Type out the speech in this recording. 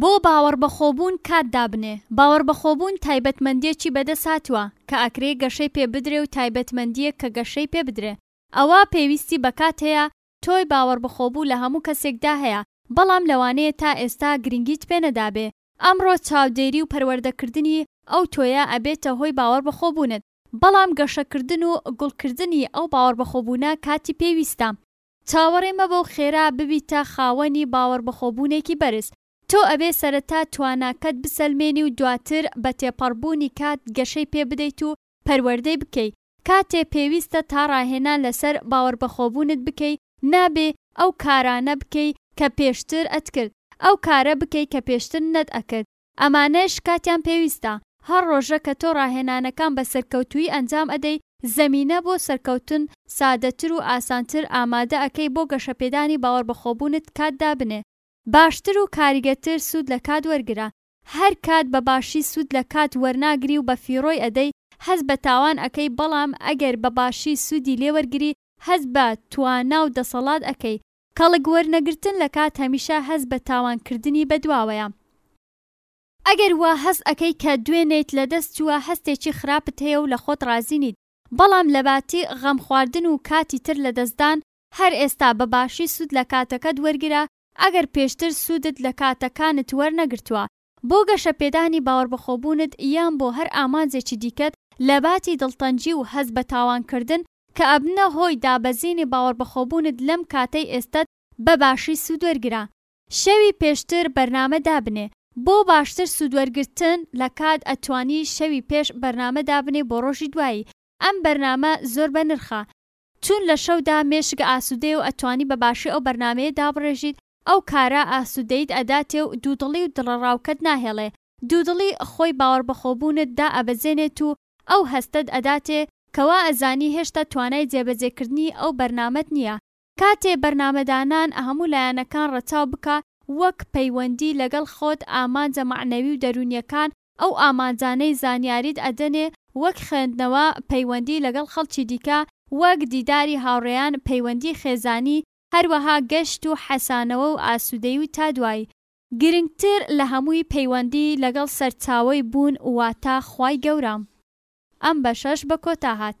بۆ باوەڕبەخۆبوون کات دابنێ. باوەڕبەخۆبوون تایبەتمەندییەکی بەدەستهاتووە کە ئەکرێ گەشەی پێ بدرێ و تایبەتمەندییەک کە گەشەی پێ بدرێ ئەوا پێویستی بە کات هەیە، تۆی باوەڕبەخۆبوو لە هەموو کەسێکدا هەیە بەڵام لەوانەیە تا ئێستا گرنگیت پێ نەدابێ، ئەمڕۆ چاودێری و پەروەردەکردنی ئەو تۆیە ئەبێتە هۆی باوەڕبەخۆبوونت، بەڵام گەشەکردن و گوڵکردنی ئەو باوەڕبەخۆبوونە کاتی پێویستە. چاوەڕێ مەبە و خێرا ببیتە خاوەنی باوەڕبەخۆبوونێکی بەرز. تۆ ئەبێ سەرەتا تواناکەت بسەلمێنی و دواتر بە تێپەڕبوونی کات گەشەی پێ بدەیت و پەروەردەی بکەی. کاتێ پێویستە تا ڕاهێنان لەسەر باوەڕبەخۆبوونت بکەی، نابێ ئەو کارانە بکەی کە پێشتر ئەتکرد، ئەو کارە بکەی کە پێشتر نەت ئەکرد. ئەمانەش کاتیان پێویستە. هەر ڕۆژە کە تۆ ڕاهێنانەکان بە سەرکەوتوویی ئەنجام ئەدەی، زەمینە بۆ سەرکەوتن سادەتر و ئاسانتر ئامادە ئەکەی بۆ گەشەپێدانی باوەڕبەخۆبوونت کات دابنێ. باشتر و کاریگەرتر سوود لە کات وەرگرە. هەر کات بە باشی سوود لە کات وەرناگری و بە فیڕۆی ئەدەی، هەست بە تاوان ئەکەی، بەڵام ئەگەر بە باشی سوودی لێوەرگری، هەست بە توانا و دەسەڵات ئەکەی. کەڵک وەرنەگرتن لە کات هەمیشە هەست بە تاوان کردنی بە دواوەیە. ئەگەر وا هەست ئەکەی کە دوێنێیت لە دەست چووە هەستێکی خراپت هەیە و لە خۆت ڕازی نیت بەڵام لە باتی غەم خواردن و کاتی تر لە دەست دان هەر ئێستا بە باشی سوود لە کاتەکەت وەرگرە ئەگەر پێشتر سوودت لە کاتە کانت وەرنەگرتووە بۆ گەشەپێدانی باوەڕبەخۆبوونت یان بۆ هەر ئامانجێکی دیکەت، لەباتی دڵتەنگی و هەست بە تاوانکردن کە ئەبنە هۆی دابەزینی باوەڕبەخۆبوونت لەم کاتەی ئێستەت بە باشی سوودوەرگرە. شەوی پێشتر بەرنامە دابنێ بۆ باشتر سوودوەرگرتن لە کات، ئەتوانی شەوی پێش بەرنامە دابنێ بۆ ڕۆژی دوایی، ئەم بەرنامە زۆر بەنرخە چون لە شەودا مێشک ئاسودەیە و ئەتوانی بە باشی ئەو بەرنامەیە دابڕێژیت، ئەو کارە ئاسودەییت ئەداتێ و دوودڵی و دڵەڕاوکەت ناهێڵێ، دوودڵی خۆی باوەڕبەخۆبوونت دائەبەزێنێت و ئەو هەستەت ئەداتێ کە وائەزانی هێشتا توانای جێبەجێکردنی ئەو بەرنامەت نییە. کاتێ بەرنامەدانان هەموو لایەنەکان ڕەچاو بکا وەک پەیوەندی لەگەڵ خۆت، ئامانجە مەعنەوی و دەروونییەکان، ئەو ئامانجانەی زانیاریت ئەدەنێ وەک خوێندنەوە، پەیوەندی لەگەڵ خەڵکی دیکە، وەک دیداری هاوڕێیان، پەیوەندی خێزانی، هەروەها گەشت و حەسانەوە و ئاسوودەی و تا دوایی. گرنگتر لە هەمووی پەیوەندی لەگەڵ سەرچاوەی بوون واتە خوای گەورەم. ئەم بەشەش بە کۆتا هات.